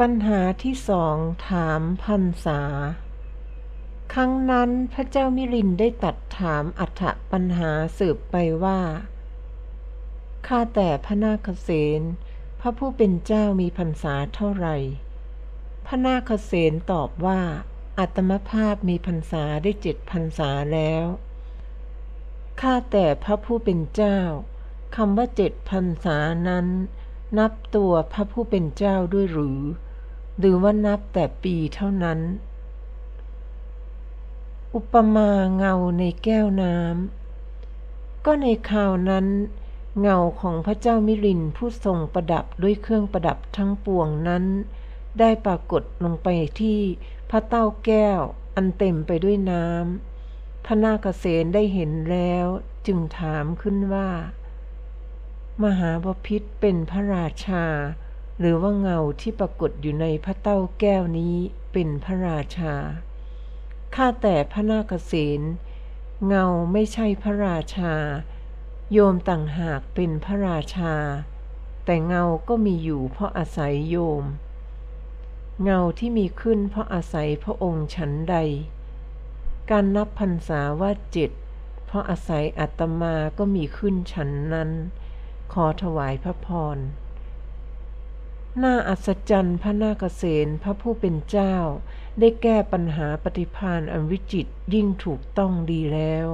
ปัญหาที่สองถามพันษา ครั้งนั้นพระเจ้ามิลินได้ตัดถามอัฐปัญหาสืบไปว่า ข้าแต่พระนาคเษนพระผู้เป็นเจ้ามีพรรษาเท่าไหร่ พระนาคเษนตอบว่า อัตมภาพมีพรรษาได้เจ็ดพรรษาแล้ว ข้าแต่พระผู้เป็นเจ้าคำว่าเจ็ดพรรษานั้น นับตัวพระผู้เป็นเจ้าด้วยหรือ หรือว่านับแต่ปีเท่านั้น อุปมาเงาในแก้วน้ำก็ในคราวนั้น เงาของพระเจ้ามิลินผู้ทรงประดับด้วยเครื่องประดับทั้งปวงนั้น ได้ปรากฏลงไปที่พระเต้าแก้วอันเต็มไปด้วยน้ำพระนาคเษนได้เห็นแล้วจึงถามขึ้นว่า มหาบพิษเป็นพระราชา หรือว่าเงาที่ปรากฏอยู่ในพระเต้าแก้วนี้เป็นพระราชา ข้าแต่พระนาคเษนเงาไม่ใช่พระราชา โยมต่างหากเป็นพระราชา แต่เงาก็มีอยู่เพราะอาศัยโยม เงาที่มีขึ้นเพราะอาศัยพระองค์ฉันใด การนับพรรษาว่าเจ็ดเพราะอาศัยอัตมาก็มีขึ้นฉันนั้น ขอถวายพระพรน่าอัศจรรย์พระนาคเษนพระผู้เป็นเจ้า ได้แก้ปัญหาปฏิพานอันวิจิตยิ่งถูกต้องดีแล้ว